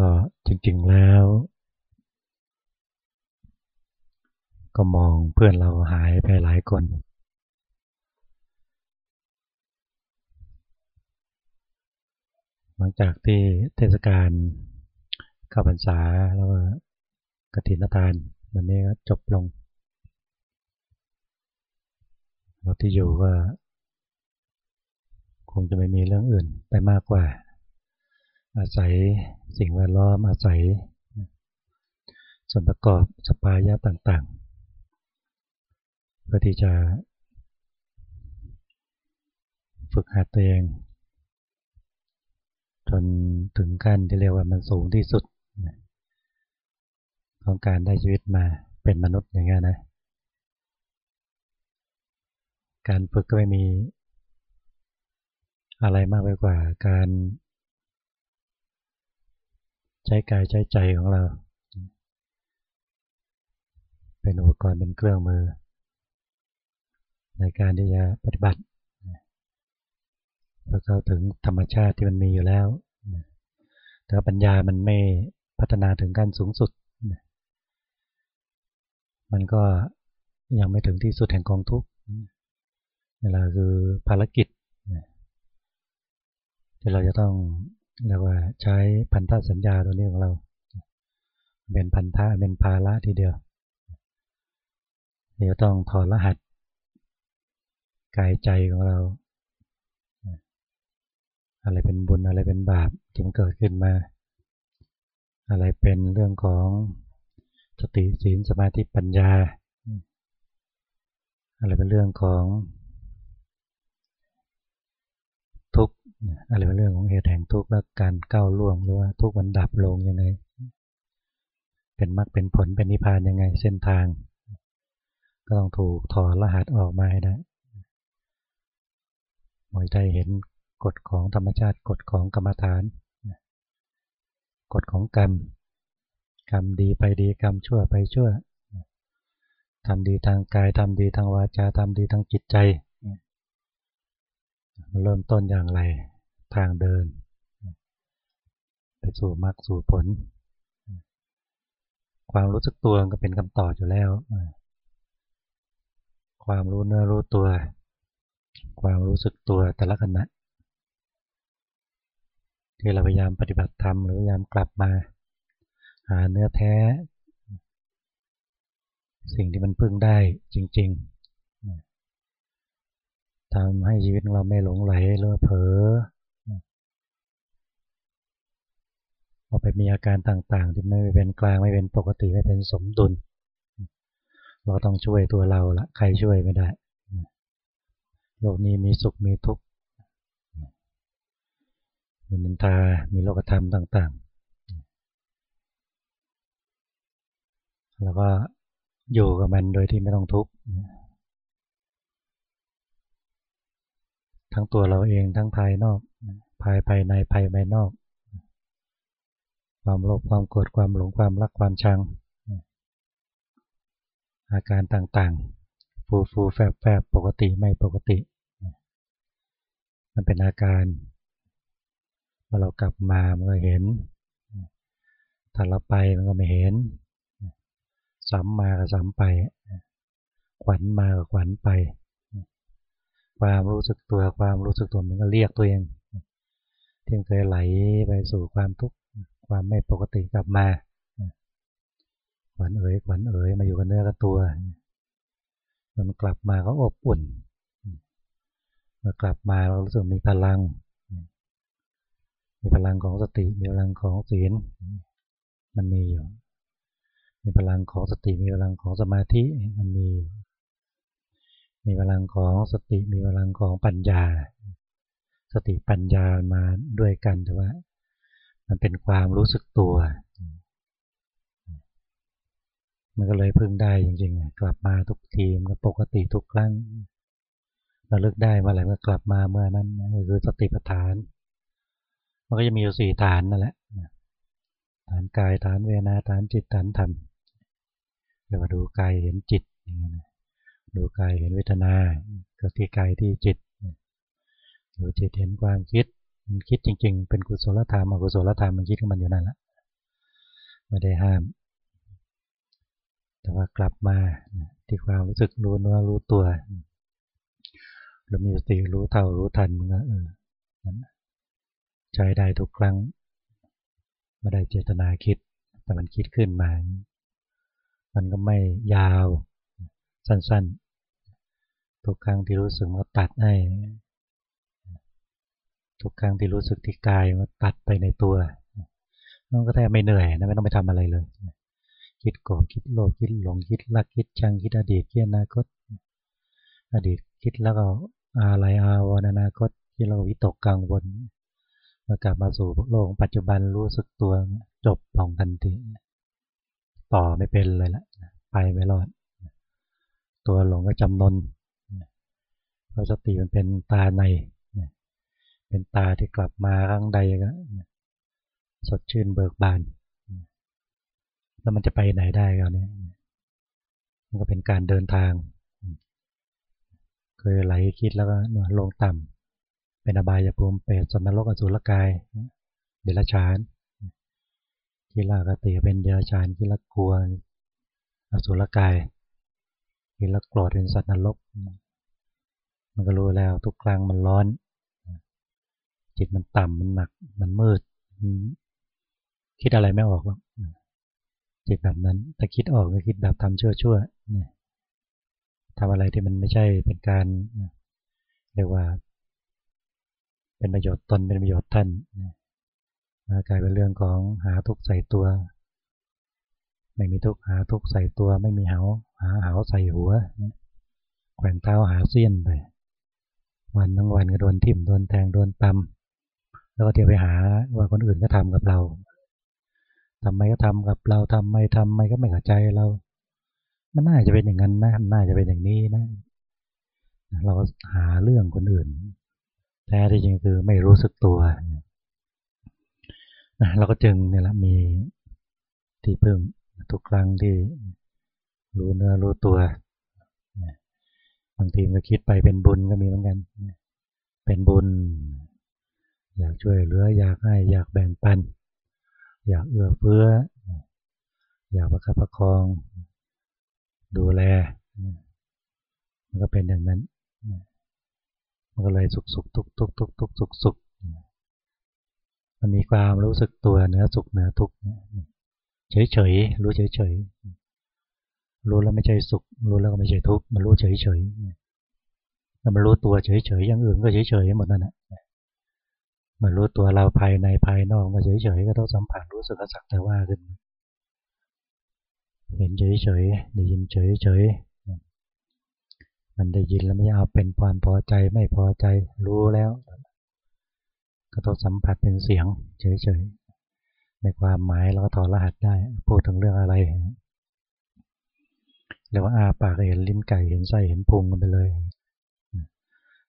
ก็จริง ๆแล้ว ก็มองเพื่อนเราหายไปหลายคน หลังจากที่เทศกาลข้าพรรษาแล้วกฐินทานวันนี้ก็จบลงเราที่อยู่ก็คงจะไม่มีเรื่องอื่นไปมากกว่า อาศัยสิ่งแวดล้อมอาศัย ส่วนประกอบสปายะต่างๆ เพื่อที่จะฝึกหัดตัวเอง จนถึงขั้นที่เรียกว่ามันสูงที่สุดของการได้ชีวิตมาเป็นมนุษย์อย่างเงี้ยนะ การฝึกก็ไม่มีอะไรมากไปกว่าการ ใช้กายใช้ใจของเรา เป็นอุปกรณ์เป็นเครื่องมือ ในการที่จะปฏิบัติเพื่อเข้าถึงธรรมชาติที่มันมีอยู่แล้ว แต่ปัญญามันไม่พัฒนาถึงขั้นสูงสุด มันก็ยังไม่ถึงที่สุดแห่งกองทุกข์นี่แหละคือภารกิจที่เราจะต้อง เรียกว่าใช้พันธสัญญาตัวนี้ของเรา เป็นพันธะเป็นภาระทีเดียวเดี๋ยวต้องถอดรหัสกายใจของเรา อะไรเป็นบุญอะไรเป็นบาปที่มันเกิดขึ้นมา อะไรเป็นเรื่องของสติศีลสมาธิปัญญา อะไรเป็นเรื่องของทุก อะไรเป็นเรื่องของเหตุแห่งทุกข์และการก้าวล่วงหรือว่าทุกข์มันดับลงยังไง เป็นมรรคเป็นผลเป็นนิพพานยังไงเส้นทาง ก็ต้องถูกถอดรหัสออกมาให้ได้หมอยใจเห็นกฎของธรรมชาติกฎของกรรมฐาน กฎของกรรม กรรมดีไปดีกรรมชั่วไปชั่วทำดีทางกายทำดีทางวาจาทำดีทางจิตใจเริ่มต้นอย่างไร ทางเดิน ไปสู่มรรคสู่ผล ความรู้สึกตัวก็เป็นคำตอบอยู่แล้ว ความรู้เนื้อรู้ตัว ความรู้สึกตัวแต่ละขณะที่เราพยายามปฏิบัติธรรมหรือพยายามกลับมา หาเนื้อแท้ สิ่งที่มันพึ่งได้จริง ๆทำให้ชีวิตเราไม่หลงไหลหรือเผลอ พอกไปมีอาการต่างๆ ที่ไม่เป็นกลางไม่เป็นปกติไม่เป็นสมดุล เราต้องช่วยตัวเราละใครช่วยไม่ได้โลกนี้มีสุขมีทุกข์มีนินทา มีโลกธรรมต่างๆ แล้วก็อยู่กับมันโดยที่ไม่ต้องทุกข์ทั้งตัวเราเองทั้งภายนอก ภายภายในภายภายนอก ความโลภความโกรธความหลงความรักความชัง อาการต่างๆ ฟูฟูแฝบแฝบปกติไม่ปกติ มันเป็นอาการเมื่อเรากลับมามันก็เห็น ถ้าเราไปมันก็ไม่เห็นซ้ำมาก็ซ้ำไป ขวัญมาก็ขวัญไป ความรู้สึกตัวความรู้สึกตัวมันก็เรียกตัวเองที่เคยไหลไปสู่ความทุกข์ ความไม่ปกติกลับมาขวัญเอ๋ยขวัญเอ๋ยมาอยู่กับเนื้อกับตัว มันกลับมาก็อบอุ่นมื่อกลับมาเรารู้สึกมีพลัง มีพลังของสติ มีพลังของศีล มันมีอยู่ มีพลังของสติ มีพลังของสมาธิ มันมีอยู่มีพลังของสติ มีพลังของปัญญา สติปัญญามาด้วยกันแต่ว่า มันเป็นความรู้สึกตัว มันก็เลยพึ่งได้จริงๆ กลับมาทุกทีมก็ปกติทุกครั้งเราเลิกได้เมื่อไหร่ก็กลับมาเมื่อนั้นก็คือสติปัฏฐาน มันก็จะมีอยู่สี่ฐานนั่นแหละฐานกายฐานเวนาฐานจิตฐานธรรมเรียกว่าดูกายเห็นจิตอย่างนี้นะดูกายเห็นเวทนาก็ที่กายที่จิตดูจิตเห็นความคิด มันคิดจริง ๆ เป็นกุศลธรรมอกุศลธรรมมันคิดของมันอยู่นั่นแหละไม่ได้ห้าม แต่ว่ากลับมาที่ความรู้สึกรู้เนื้อรู้ตัวเรามีสติรู้เท่ารู้ทันมันก็เออใช้ได้ทุกครั้งไม่ได้เจตนาคิด แต่มันคิดขึ้นมา มันก็ไม่ยาว สั้นๆ ทุกครั้งที่รู้สึกว่าตัดให้ ทุกครั้งที่รู้สึกที่กายว่าตัดไปในตัวมันก็แทบไม่เหนื่อยนะไม่ต้องไปทำอะไรเลย คิดโกรธคิดโลภคิดหลงคิดรักคิดชังคิดอดีตคิดอนาคต อดีตคิดแล้วก็อะไรอาวรอนาคตคิดแล้ววิตกกังวลมากลับมาสู่โลกปัจจุบันรู้สึกตัวจบลงทันทีต่อไม่เป็นเลยละไปไม่รอด ตัวหลงก็จำนนเพราะสติมันเป็นตาใน เป็นตาที่กลับมาครั้งใดก็สดชื่นเบิกบาน แล้วมันจะไปไหนได้กันเนี่ยมันก็เป็นการเดินทาง เคยไหลคิดแล้วก็ลงต่ำเป็นอบายภูมิเปรตสนรกอสุรกาย เดรัจฉานคิละกติเป็นเดรัจฉานคิลกลัวอสุรกายคิลโกรธเป็นสัตว์นรก มันก็รู้แล้วทุกครั้งมันร้อน จิตมันต่ำมันหนัก มันมืด คิดอะไรไม่ออกหรอกจิตแบบนั้นแต่คิดออกก็คิดแบบทำชั่วชั่วทำอะไรที่มันไม่ใช่เป็นการเรียกว่า เป็นประโยชน์ตนเป็นประโยชน์ท่านกลายเป็นเรื่องของหาทุกใส่ตัว ไม่มีทุกหาทุกใส่ตัวไม่มีเหาหาเหาใส่หัวแขวนเท้าหาเสี้ยนไปวันทั้งวันก็โดนทิ่มโดนแทงโดนตำ แล้วก็เที่ยวไปหาว่าคนอื่นก็ทำกับเราทำไมก็ทำกับเราทำไมทำไมก็ไม่เข้าใจเรา มันน่าจะเป็นอย่างนั้นนะน่าจะเป็นอย่างนี้นะ เราหาเรื่องคนอื่น แท้ที่จริงคือไม่รู้สึกตัวเราก็จึงเนี่ยละมีที่พึ่งทุกครั้งที่รู้เนื้อรู้ตัวบางทีก็คิดไปเป็นบุญก็มีเหมือนกัน เป็นบุญ อยากช่วยเหลืออยากให้อยากแบ่งปัน อยากเอื้อเฟื้อ อยากประคับประคอง ดูแล มันก็เป็นอย่างนั้น มันก็เลยสุขสุขทุกทุกทุกทุกสุขสุขมันมีความรู้สึกตัวเนื้อสุขเนื้อทุกเฉยเฉยรู้เฉยเฉยรู้แล้วไม่ใช่สุข รู้แล้วก็ไม่ใช่ทุกข์มันรู้เฉยเฉยมันรู้ตัวเฉยเฉยอย่างอื่นก็เฉยเฉยหมดนั่นแหละ มันรู้ตัวเราภายในภายนอกก็เฉยๆก็ต้องสัมผัสรู้สึกสักแต่ว่าขึ้น เห็นเฉยๆได้ยินเฉยๆมันได้ยินแล้วไม่เอาเป็นความพอใจไม่พอใจรู้แล้ว ก็ต้องสัมผัสเป็นเสียง เฉยๆในความหมายเราก็ถอดรหัสได้ พูดถึงเรื่องอะไรเรียกว่าอาปากเห็นลิ้นไก่เห็นไส้เห็นพุงกันไปเลย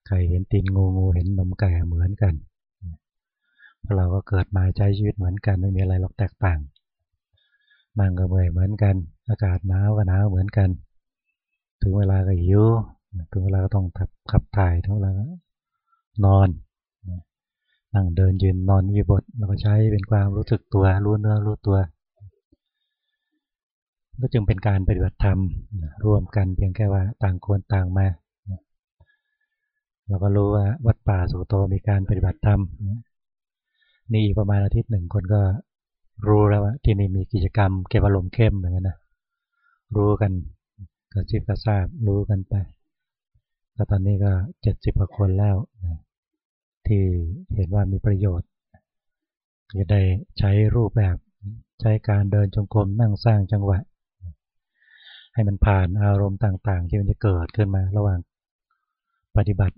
ไก่เห็นตีนงูงูเห็นนมไก่เหมือนกัน เราก็เกิดมาใช้ชีวิตเหมือนกันไม่มีอะไรหรอกแตกต่างนั่งก็เมื่อยเหมือนกัน อากาศหนาวก็หนาวเหมือนกัน ถึงเวลาก็หิวถึงเวลาก็ต้องขับถ่ายถึงเวลานอนนั่งเดินยืนนอนมีบทเราก็ใช้เป็นความรู้สึกตัวรู้เนื้อรู้ตัว ก็จึงเป็นการปฏิบัติธรรมร่วมกันเพียงแค่ว่าต่างคนต่างมาเราก็รู้ว่าวัดป่าสุโตมีการปฏิบัติธรรม นี่ประมาณอาทิตย์หนึ่งคนก็รู้แล้วว่าที่นี่มีกิจกรรมเก็บอารมณ์เข้มเหมือนกันนะรู้กันกระซิบกระซาบรู้กันไปแล้วตอนนี้ก็เจ็ดสิบกว่าคนแล้วนะที่เห็นว่ามีประโยชน์จะได้ใช้รูปแบบใช้การเดินจงกรมนั่งสร้างจังหวะ ให้มันผ่านอารมณ์ต่างๆ ที่มันจะเกิดขึ้นมาระหว่างปฏิบัติ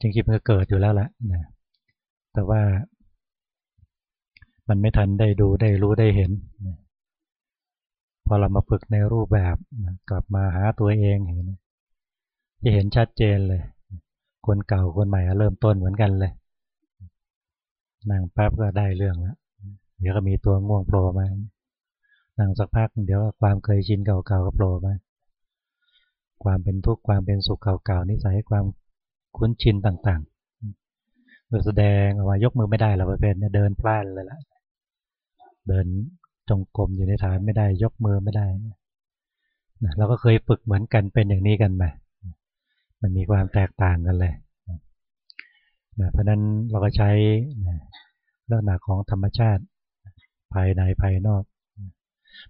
จริงๆมันก็เกิดอยู่แล้วแหละนะแต่ว่า มันไม่ทันได้ดูได้รู้ได้เห็น พอเรามาฝึกในรูปแบบกลับมาหาตัวเองเห็นจะเห็นชัดเจนเลย คนเก่าคนใหม่เริ่มต้นเหมือนกันเลยนั่งแป๊บก็ได้เรื่องแล้วเดี๋ยวก็มีตัวง่วงโผล่มานั่งสักพักเดี๋ยวความเคยชินเก่าๆก็โผล่มาความเป็นทุกข์ความเป็นสุขเก่าๆนิสัยความคุ้นชินต่างๆแสดงออกมายกมือไม่ได้หรอกประเภทเนี่ยเดินพลาดเลยละ เดินจงกรมอยู่ในฐานไม่ได้ยกมือไม่ได้นะเราก็เคยฝึกเหมือนกันเป็นอย่างนี้กันมามันมีความแตกต่างกันเลยนะเพราะนั้นเราก็ใช้เรื่องหนักของธรรมชาติภายในภายนอก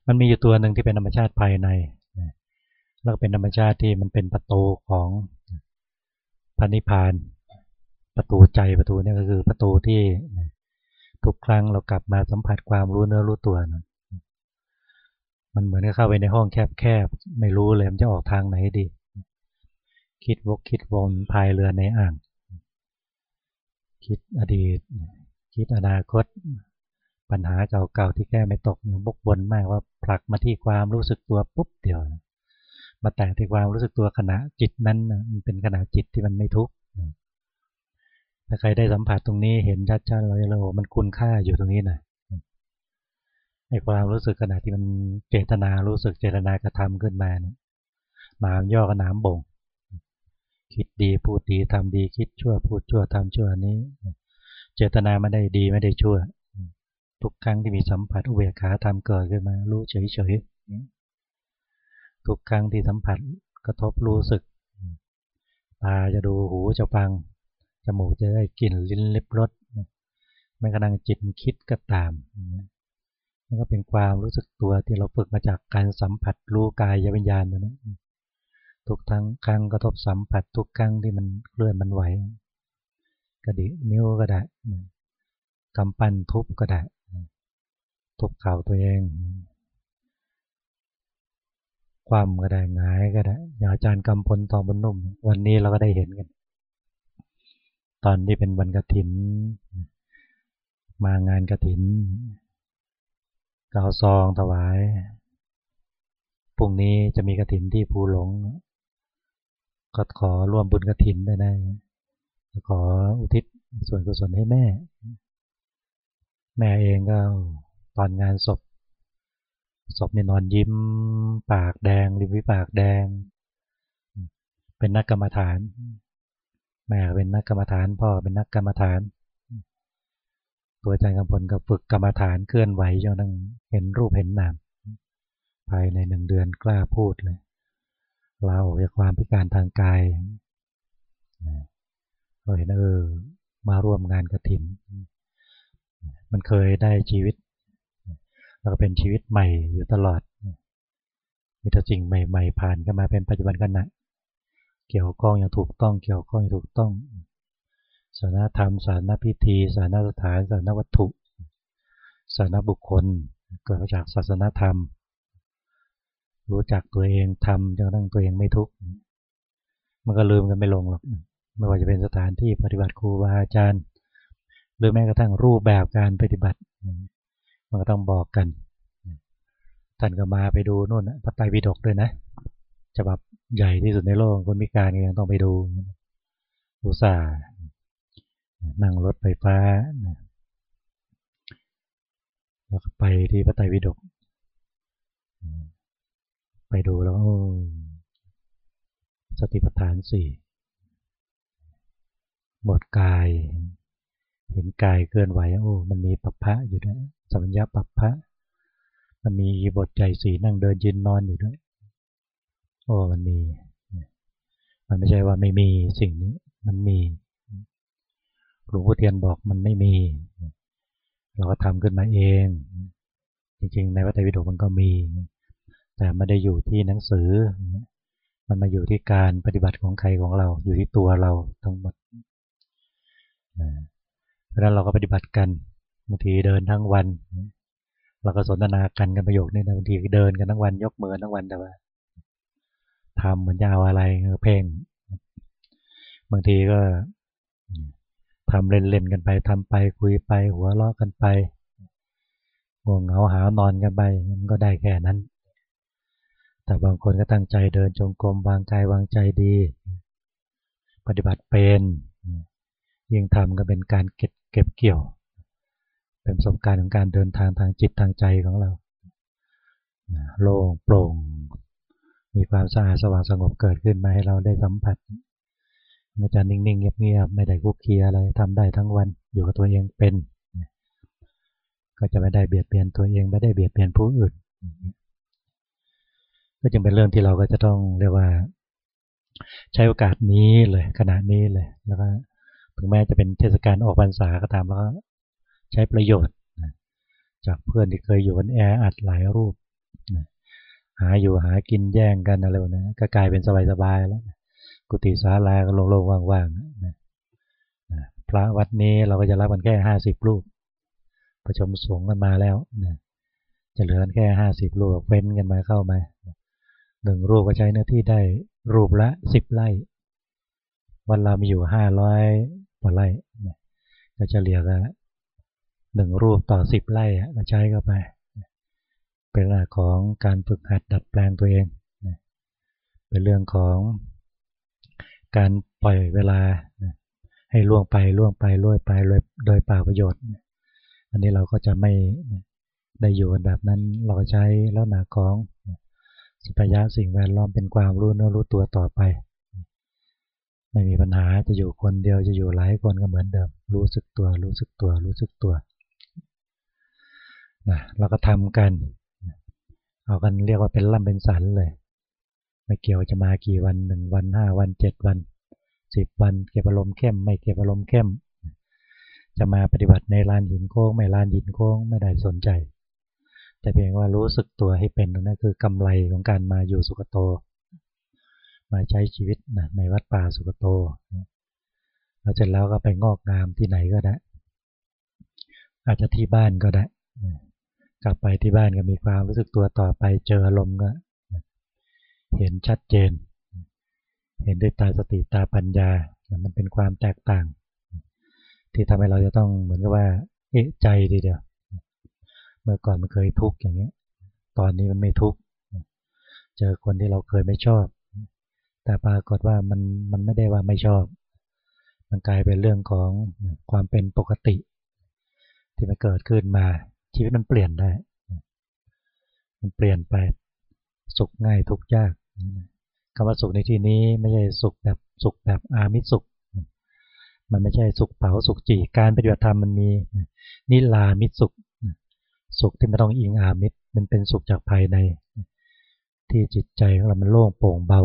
มันมีอยู่ตัวหนึ่งที่เป็นธรรมชาติภายในแล้วก็เป็นธรรมชาติที่มันเป็นประตูของพระนิพาน ประตูใจประตูนี่ก็คือประตูที่ ทุกครั้งเรากลับมาสัมผัสความรู้เนื้อรู้ตัวนะมันเหมือนกับเข้าไปในห้องแคบๆไม่รู้เลยมันจะออกทางไหนดี คิดวกคิดวนพายเรือในอ่าง คิดอดีต คิดอนาคต ปัญหาเก่าๆที่แก้ไม่ตกบกวนมากว่าผลักมาที่ความรู้สึกตัวปุ๊บเดียว มาแต่ที่ความรู้สึกตัวขณะจิตนั้นมันเป็นขณะจิตที่มันไม่ทุกข์ ถ้าใครได้สัมผัสตรงนี้เห็นชัดๆเลยเรามันคุณค่าอยู่ตรงนี้นะไอ้ความรู้สึกขณะที่มันเจตนารู้สึกเจตนากระทำขึ้นมาเนี่ยหนามย่อกับหนามบ่ง คิดดีพูดดีทำดี คิดชั่วพูดชั่วทำชั่วนี้ เจตนาไม่ได้ดีไม่ได้ชั่ว ทุกครั้งที่มีสัมผัสอุเบกขาทำเกิดขึ้นมารู้เฉยๆทุกครั้งที่สัมผัสกระทบรู้สึกตาจะดูหูจะฟัง จมูกจะได้กลิ่นลิ้นเล็บรสแม้กระทั่งจิตคิดก็ตามมันก็เป็นความรู้สึกตัวที่เราฝึกมาจากการสัมผัสรู้กายวิญญาณนะทุกทั้งครั้งกระทบสัมผัสทุกครั้งที่มันเคลื่อนมันไหวกระดินิ้วก็ได้กำปั้นทุบก็ได้ทุบเข่าตัวเองความก็ได้งายก็ได้อย่างอาจารย์กำพลทองบนนุ่ม วันนี้เราก็ได้เห็นกัน ตอนที่เป็นวันกระถิน มางานกระถินกาวซองถวายพรุ่งนี้จะมีกระถินที่ภูหลง ก็ขอร่วมบุญกระถินได้นะขออุทิศส่วนกุศลให้แม่ แม่เองก็ตอนงานศพ ศพเนี่ยนอนยิ้ม ปากแดงริมฝีปากแดง เป็นนักกรรมฐาน แม่เป็นนักกรรมฐานพ่อเป็นนักกรรมฐาน ตัวอาจารย์กำพลก็ฝึกกรรมฐานเคลื่อนไหวจนทั้งเห็นรูปเห็นนามภายในหนึ่งเดือนกล้าพูดเลยเราออกจากความพิการทางกายเราเห็นเออมาร่วมงานกระถิน มันเคยได้ชีวิตแล้วก็เป็นชีวิตใหม่อยู่ตลอดมีแต่สิ่งใหม่ ๆ ผ่านกันมาเป็นปัจจุบันขณะ เกี่ยวข้องอย่างถูกต้อง เกี่ยวข้องอย่างถูกต้องสาสนาธรรมสาสนาพิธีสาสนาสถานสาสนาวัตถุสาสนาบุคคล เกิดมาจากศาสนาธรรม รู้จักตัวเองทำจนกระทั่งตัวเองไม่ทุกข์ มันก็ลืมกันไม่ลงหรอก ไม่ว่าจะเป็นสถานที่ปฏิบัติครูบาอาจารย์ หรือแม้กระทั่งรูปแบบการปฏิบัติ มันก็ต้องบอกกัน ท่านก็มาไปดูนู่นพระไตรปิฎกด้วยนะฉบับ ใหญ่ที่สุดในโลกคนมิการยังต้องไปดูอุตส่าห์นั่งรถไฟฟ้าแล้วก็ไปที่พระไตรปิฎกไปดูแล้วสติปัฏฐานสี่หมดกาย เห็นกายเคลื่อนไหวโอ้มันมีปัปพะอยู่ด้วยสัมญญาปัปพะมันมีบทใจสีนั่งเดินยืนนอนอยู่ด้วย โอ้มันมี มันไม่ใช่ว่าไม่มีสิ่งนี้ มันมีหลวงพ่อเทียนบอกมันไม่มี เราก็ทำขึ้นมาเอง จริงๆ ในวัตถวิดกมันก็มี แต่ไม่ได้อยู่ที่หนังสือ มันมาอยู่ที่การปฏิบัติของใครของเรา อยู่ที่ตัวเราทั้งหมดเพราะนั้นเราก็ปฏิบัติกันบางทีเดินทั้งวัน เราก็สนทนากันกันประโยคนี้นะบางทีเดินกันทั้งวันยกมือทั้งวันแต่ว่า ทำเหมือนจะเอาอะไรเพ่ง บางทีก็ทำเล่นๆกันไปทำไปคุยไปหัวเราะกันไปง่วงเหงาหานอนกันไปมันก็ได้แค่นั้น แต่บางคนก็ตั้งใจเดินจงกรมวางกายวางใจดี ปฏิบัติเป็นยิ่งทำก็เป็นการเก็บเก็บเกี่ยว เป็นประสบการณ์ของการเดินทางทางจิตทางใจของเราโล่งโปร่ง มีความสะอาดสว่างสงบเกิดขึ้นมาให้เราได้สัมผัสมันจะนิ่งๆเงียบๆไม่ได้คุกคีอะไรทำได้ทั้งวันอยู่กับตัวเองเป็นก็ก็จะไม่ได้เบียดเบียนตัวเองไม่ได้เบียดเบียนผู้อื่น ก็จึงเป็นเรื่องที่เราก็จะต้องเรียกว่า ใช้โอกาสนี้เลยขณะนี้เลยแล้วก็ถึงแม้จะเป็นเทศกาลออกพรรษาก็ตามแล้วก็ใช้ประโยชน์จากเพื่อนที่เคยอยู่กันแออัดหลายรูป หาอยู่หากินแย่งกันอะไรแบบนี้ก็กลายเป็นสบายๆแล้ว กุฏิศาลาก็โล่งๆว่างๆนะพระวัดนี้เราก็จะรับกันแค่ห้าสิบรูป ประชมสงฆ์กันมาแล้วจะเหลือแค่ห้าสิบรูปเฟ้นกันมาเข้ามาหนึ่งรูปก็ใช้เนื้อที่ได้รูปละสิบไร่ วันเรามีอยู่ห้าร้อยกว่าไร่ก็จะเหลือก็หนึ่งรูปต่อสิบไร่ก็ใช้เข้าไป เป็นเรื่องของการฝึกหัดดัดแปลงตัวเองเป็นเรื่องของการปล่อยเวลาให้ล่วงไปล่วงไปล่วงไปโดยเปล่าประโยชน์ อันนี้เราก็จะไม่ได้อยู่กันแบบนั้นเราก็ใช้แล้วหนาของสปายะสิ่งแวดล้อมเป็นความรู้เนื้อรู้ตัวต่อไป ไม่มีปัญหาจะอยู่คนเดียวจะอยู่หลายคนก็เหมือนเดิม รู้สึกตัวรู้สึกตัวรู้สึกตัวนะเราก็ทำกัน เอากันเรียกว่าเป็นล่ำเป็นสันเลย ไม่เกี่ยวจะมากี่วันหนึ่งวันห้าวันเจ็ดวันสิบวันเก็บอารมณ์เข้ม ไม่เก็บอารมณ์เข้ม จะมาปฏิบัติในลานหินโค้ง ไม่ลานหินโค้งไม่ได้สนใจ แต่เพียงว่ารู้สึกตัวให้เป็นนั่นคือกำไรของการมาอยู่สุกโต มาใช้ชีวิตในวัดป่าสุกโตแล้วเสร็จแล้วก็ไปงอกงามที่ไหนก็ได้ อาจจะที่บ้านก็ได้ กลับไปที่บ้านก็มีความรู้สึกตัวต่อไปเจออารมณ์ก็ เห็นชัดเจน เห็นด้วยตาสติตาปัญญา มันเป็นความแตกต่าง ที่ทำให้เราจะต้องเหมือนกับว่า เอะใจดีเดียว เมื่อก่อนมันเคยทุกข์อย่างนี้ตอนนี้มันไม่ทุกข์ เจอคนที่เราเคยไม่ชอบ แต่ปรากฏว่ามันมันไม่ได้ว่าไม่ชอบ มันกลายเป็นเรื่องของความเป็นปกติ ที่มันเกิดขึ้นมา ชีวิตมันเปลี่ยนได้ มันเปลี่ยนไป สุขง่ายทุกยากคำว่าสุขในที่นี้ไม่ใช่สุขแบบสุขแบบอามิสุข มันไม่ใช่สุขเผาสุขจีการปฏิบัติธรรมมันมีนิลามิสุข สุขที่ไม่ต้องอิงอามิตมันเป็นสุขจากภายใน ที่จิตใจของเรามันโล่งโปร่งเบา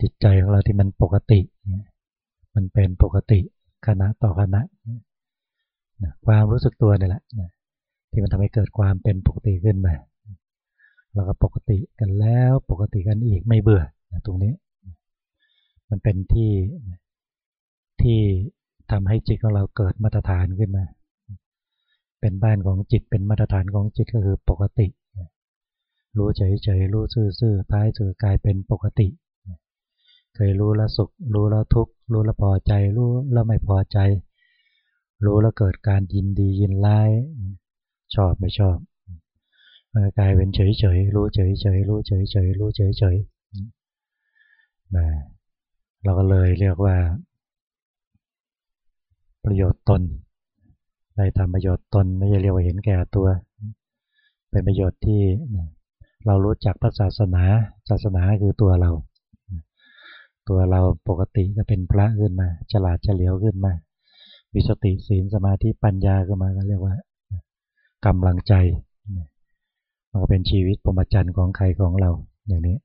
จิตใจของเราที่มันปกติ มันเป็นปกติคณะต่อคณะความรู้สึกตัวนี่แหละ ที่มันทำให้เกิดความเป็นปกติขึ้นมาเราก็ปกติกันแล้วปกติกันอีกไม่เบื่อตรงนี้ มันเป็นที่ที่ทำให้จิตของเราเกิดมาตรฐานขึ้นมา เป็นบ้านของจิตเป็นมาตรฐานของจิตก็คือปกติ รู้เฉยๆรู้ซื่อๆท้ายสุดกลายเป็นปกติ เคยรู้แล้วสุข รู้แล้วทุกข์รู้แล้วพอใจ รู้แล้วไม่พอใจ รู้แล้วเกิดการยินดียินร้าย ชอบไม่ชอบกลายเป็นเฉยเฉยรู้เฉยเฉยรู้เฉยเฉยรู้เฉยเฉยนะเราก็เลยเรียกว่า ประโยชน์ตนได้ทำประโยชน์ตนไม่ใช่เรียกว่าเห็นแก่ตัว เป็นประโยชน์ที่เรารู้จักพระศาสนาศาสนาคือตัวเรา ตัวเราปกติก็เป็นพระขึ้นมา ฉลาดเฉลียวขึ้นมามีสติศีลสมาธิปัญญาขึ้นมาก็เรียกว่า กำลังใจ มันก็เป็นชีวิตปรมจันของใครของเราอย่างนี้